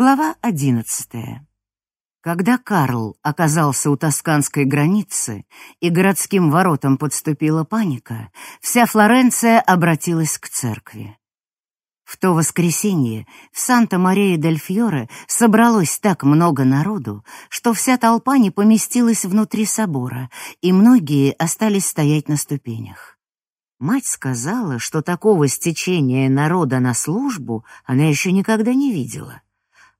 Глава одиннадцатая. Когда Карл оказался у тосканской границы и городским воротам подступила паника, вся Флоренция обратилась к церкви. В то воскресенье в Санта-Мария-дель-Фьоре собралось так много народу, что вся толпа не поместилась внутри собора, и многие остались стоять на ступенях. Мать сказала, что такого стечения народа на службу она еще никогда не видела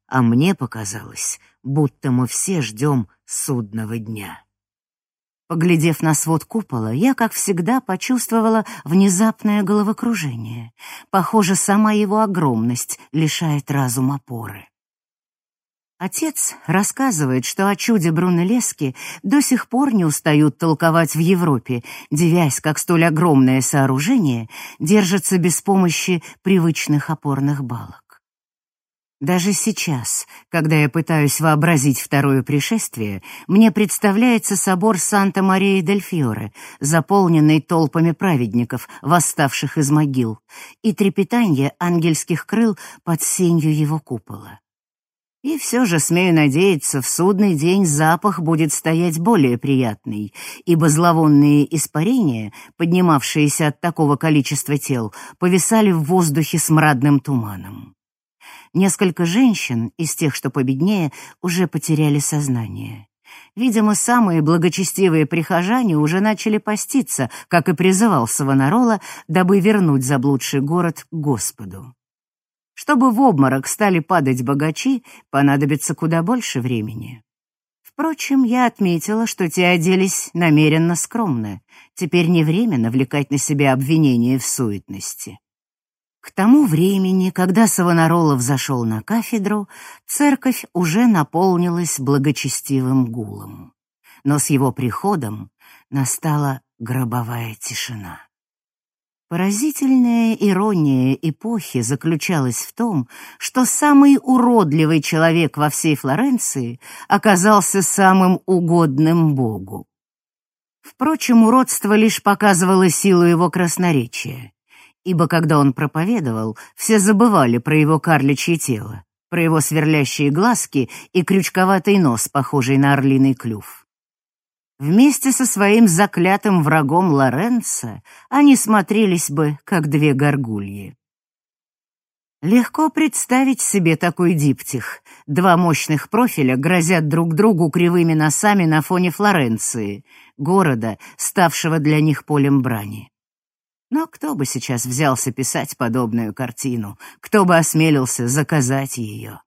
а мне показалось, будто мы все ждем судного дня. Поглядев на свод купола, я, как всегда, почувствовала внезапное головокружение. Похоже, сама его огромность лишает разум опоры. Отец рассказывает, что о чуде Брунеллески до сих пор не устают толковать в Европе, девясь, как столь огромное сооружение держится без помощи привычных опорных балок. Даже сейчас, когда я пытаюсь вообразить второе пришествие, мне представляется собор Санта-Мария-дель-Фьоре, заполненный толпами праведников, восставших из могил, и трепетанье ангельских крыл под сенью его купола. И все же, смею надеяться, в судный день запах будет стоять более приятный, ибо зловонные испарения, поднимавшиеся от такого количества тел, повисали в воздухе смрадным туманом. Несколько женщин, из тех, что победнее, уже потеряли сознание. Видимо, самые благочестивые прихожане уже начали поститься, как и призывал Савонарола, дабы вернуть заблудший город Господу. Чтобы в обморок стали падать богачи, понадобится куда больше времени. Впрочем, я отметила, что те оделись намеренно скромно. Теперь не время навлекать на себя обвинения в суетности. К тому времени, когда Савонаролов зашел на кафедру, церковь уже наполнилась благочестивым гулом. Но с его приходом настала гробовая тишина. Поразительная ирония эпохи заключалась в том, что самый уродливый человек во всей Флоренции оказался самым угодным Богу. Впрочем, уродство лишь показывало силу его красноречия ибо когда он проповедовал, все забывали про его карличье тело, про его сверлящие глазки и крючковатый нос, похожий на орлиный клюв. Вместе со своим заклятым врагом Лоренцо они смотрелись бы, как две горгульи. Легко представить себе такой диптих. Два мощных профиля грозят друг другу кривыми носами на фоне Флоренции, города, ставшего для них полем брани. Но кто бы сейчас взялся писать подобную картину? Кто бы осмелился заказать ее?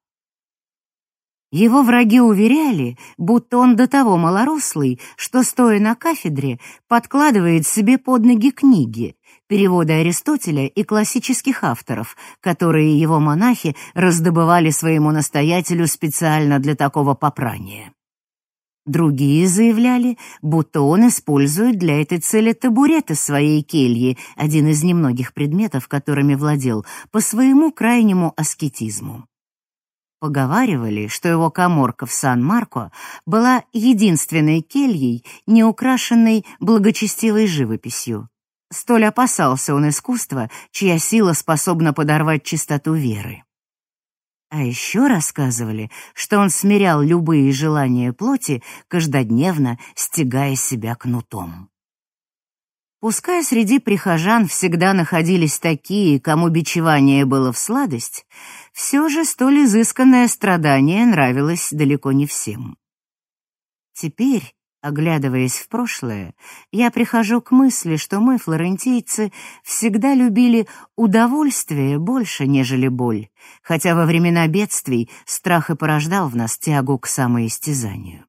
Его враги уверяли, будто он до того малорослый, что, стоя на кафедре, подкладывает себе под ноги книги, переводы Аристотеля и классических авторов, которые его монахи раздобывали своему настоятелю специально для такого попрания. Другие заявляли, будто он использует для этой цели табурет из своей кельи, один из немногих предметов, которыми владел, по своему крайнему аскетизму. Поговаривали, что его каморка в Сан-Марко была единственной кельей, не украшенной благочестивой живописью. Столь опасался он искусства, чья сила способна подорвать чистоту веры. А еще рассказывали, что он смирял любые желания плоти, каждодневно стягая себя кнутом. Пускай среди прихожан всегда находились такие, кому бичевание было в сладость, все же столь изысканное страдание нравилось далеко не всем. Теперь, Оглядываясь в прошлое, я прихожу к мысли, что мы, флорентийцы, всегда любили удовольствие больше, нежели боль, хотя во времена бедствий страх и порождал в нас тягу к самоистязанию.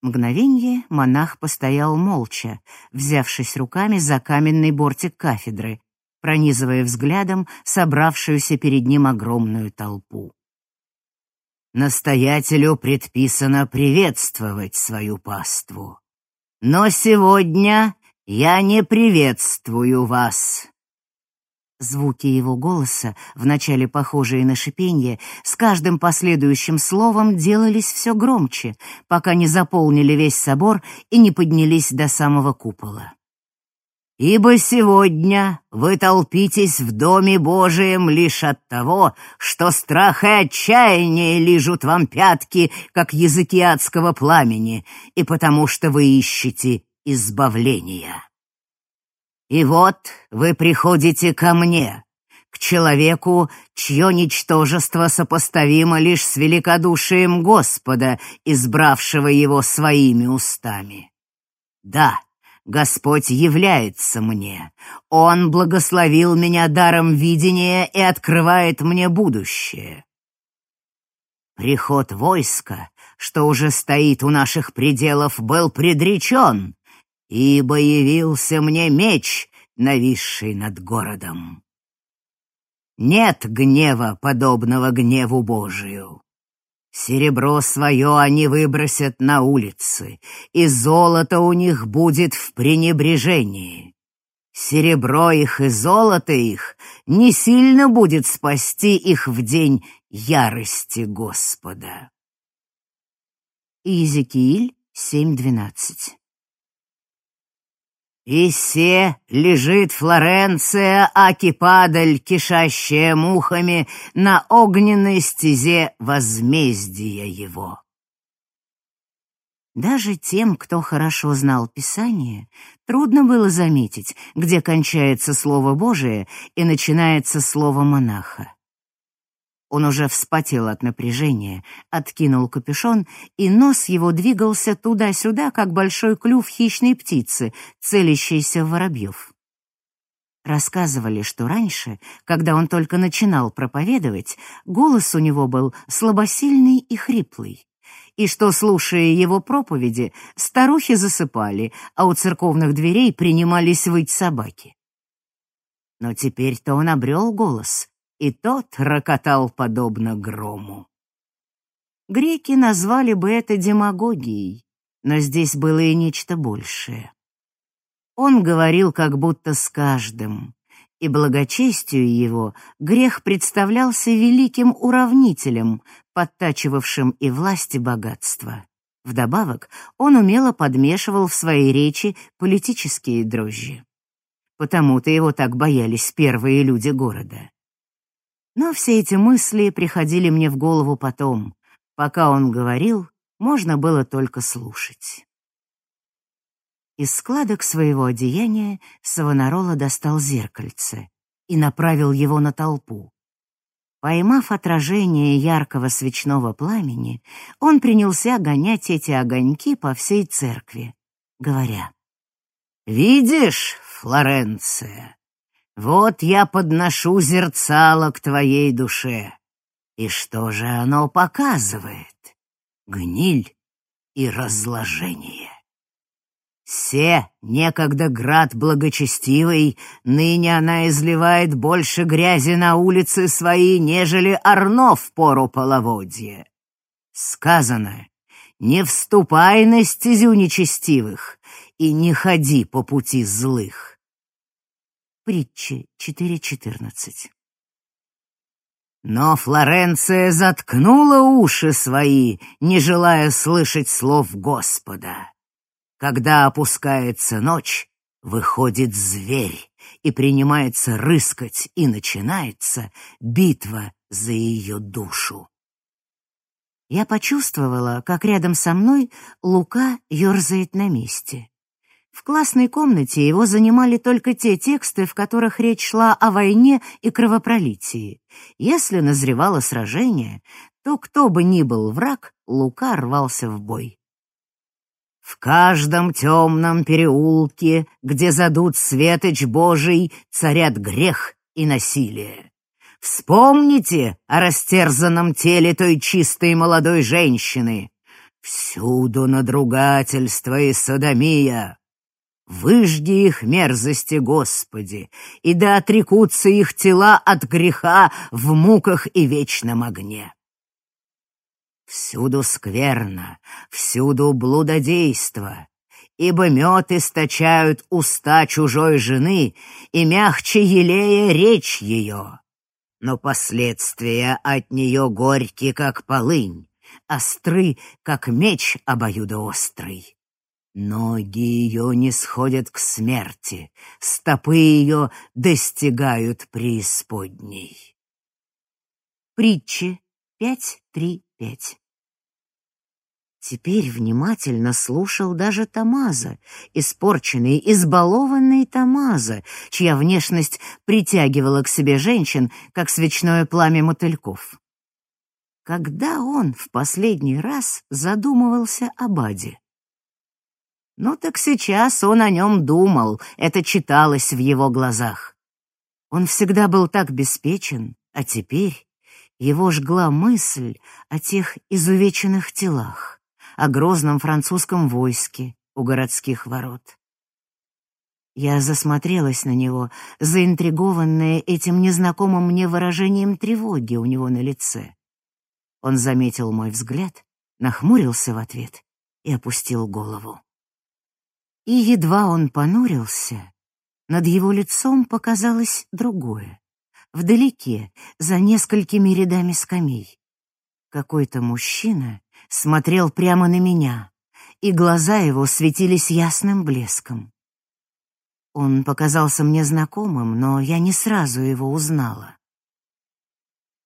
Мгновенье монах постоял молча, взявшись руками за каменный бортик кафедры, пронизывая взглядом собравшуюся перед ним огромную толпу. Настоятелю предписано приветствовать свою паству. Но сегодня я не приветствую вас. Звуки его голоса, вначале похожие на шипенье, с каждым последующим словом делались все громче, пока не заполнили весь собор и не поднялись до самого купола. Ибо сегодня вы толпитесь в Доме Божием лишь от того, что страх и отчаяние лижут вам пятки, как языки адского пламени, и потому что вы ищете избавления. И вот вы приходите ко мне, к человеку, чье ничтожество сопоставимо лишь с великодушием Господа, избравшего его своими устами. Да, Господь является мне. Он благословил меня даром видения и открывает мне будущее. Приход войска, что уже стоит у наших пределов, был предречен, ибо явился мне меч, нависший над городом. Нет гнева, подобного гневу Божию. Серебро свое они выбросят на улицы, и золото у них будет в пренебрежении. Серебро их и золото их не сильно будет спасти их в день ярости Господа. Иезекииль 7.12 и се лежит Флоренция Акипадаль, кишащая мухами, на огненной стезе возмездия его. Даже тем, кто хорошо знал Писание, трудно было заметить, где кончается Слово Божие и начинается Слово монаха. Он уже вспотел от напряжения, откинул капюшон, и нос его двигался туда-сюда, как большой клюв хищной птицы, целящейся в воробьев. Рассказывали, что раньше, когда он только начинал проповедовать, голос у него был слабосильный и хриплый, и что, слушая его проповеди, старухи засыпали, а у церковных дверей принимались выть собаки. Но теперь-то он обрел голос, и тот рокотал подобно грому. Греки назвали бы это демагогией, но здесь было и нечто большее. Он говорил как будто с каждым, и благочестию его грех представлялся великим уравнителем, подтачивавшим и власть, и богатство. Вдобавок, он умело подмешивал в своей речи политические дрожжи. Потому-то его так боялись первые люди города. Но все эти мысли приходили мне в голову потом. Пока он говорил, можно было только слушать. Из складок своего одеяния Савонарола достал зеркальце и направил его на толпу. Поймав отражение яркого свечного пламени, он принялся гонять эти огоньки по всей церкви, говоря, «Видишь, Флоренция, вот я подношу зерцало к твоей душе. И что же оно показывает? Гниль и разложение. Се, некогда град благочестивый, ныне она изливает больше грязи на улицы свои, нежели Арно в пору половодья. Сказано, не вступай на стезю нечестивых и не ходи по пути злых. Притчи 4.14. Но Флоренция заткнула уши свои, не желая слышать слов Господа. Когда опускается ночь, выходит зверь и принимается рыскать, и начинается битва за ее душу. Я почувствовала, как рядом со мной Лука ерзает на месте. В классной комнате его занимали только те тексты, в которых речь шла о войне и кровопролитии. Если назревало сражение, то кто бы ни был враг, Лука рвался в бой. В каждом темном переулке, где задут светоч Божий, царят грех и насилие. Вспомните о растерзанном теле той чистой молодой женщины. Всюду надругательство и садомия. Выжги их мерзости, Господи, и да отрекутся их тела от греха в муках и вечном огне. Всюду скверно, всюду блудодейство, ибо мед источают уста чужой жены и мягче елея речь ее. Но последствия от нее горьки, как полынь, остры, как меч обоюдоострый. Ноги ее не сходят к смерти, стопы ее достигают преисподней. Притчи 5.3.5 Теперь внимательно слушал даже Тамаза, испорченный, избалованный Тамаза, чья внешность притягивала к себе женщин, как свечное пламя мотыльков. Когда он в последний раз задумывался о Баде? Ну так сейчас он о нем думал, это читалось в его глазах. Он всегда был так беспечен, а теперь его жгла мысль о тех изувеченных телах, о грозном французском войске у городских ворот. Я засмотрелась на него, заинтригованная этим незнакомым мне выражением тревоги у него на лице. Он заметил мой взгляд, нахмурился в ответ и опустил голову. И едва он понурился, над его лицом показалось другое. Вдалеке, за несколькими рядами скамей. Какой-то мужчина смотрел прямо на меня, и глаза его светились ясным блеском. Он показался мне знакомым, но я не сразу его узнала.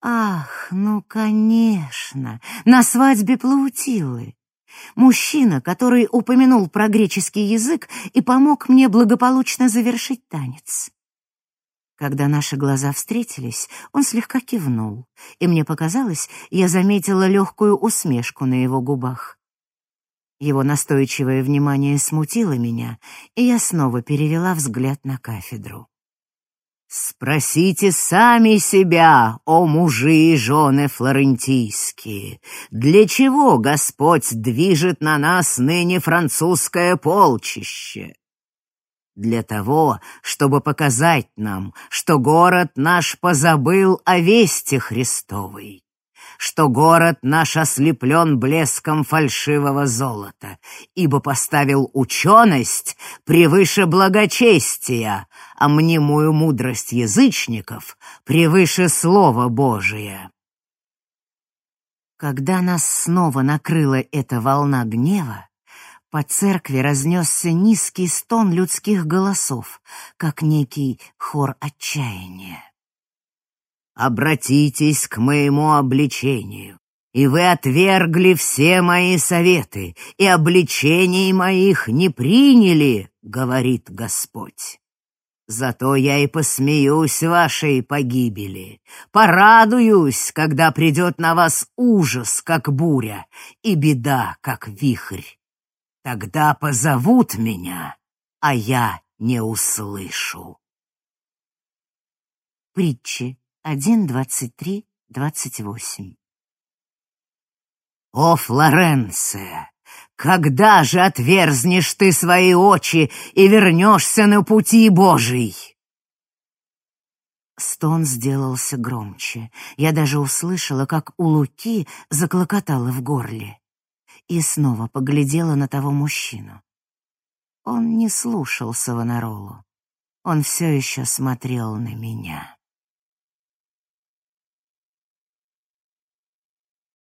Ах, ну, конечно, на свадьбе Плаутилы. Мужчина, который упомянул про греческий язык и помог мне благополучно завершить танец. Когда наши глаза встретились, он слегка кивнул, и мне показалось, я заметила легкую усмешку на его губах. Его настойчивое внимание смутило меня, и я снова перевела взгляд на кафедру. Спросите сами себя, о мужи и жены флорентийские, для чего Господь движет на нас ныне французское полчище? Для того, чтобы показать нам, что город наш позабыл о вести Христовой что город наш ослеплен блеском фальшивого золота, ибо поставил ученость превыше благочестия, а мнимую мудрость язычников превыше Слова Божия. Когда нас снова накрыла эта волна гнева, по церкви разнесся низкий стон людских голосов, как некий хор отчаяния. Обратитесь к моему обличению, и вы отвергли все мои советы, и обличений моих не приняли, говорит Господь. Зато я и посмеюсь вашей погибели, порадуюсь, когда придет на вас ужас, как буря, и беда, как вихрь. Тогда позовут меня, а я не услышу. Притчи один двадцать три двадцать восемь. «О, Флоренция, когда же отверзнешь ты свои очи и вернешься на пути Божий?» Стон сделался громче. Я даже услышала, как у Луки заклокотало в горле. И снова поглядела на того мужчину. Он не слушал Савонаролу. Он все еще смотрел на меня.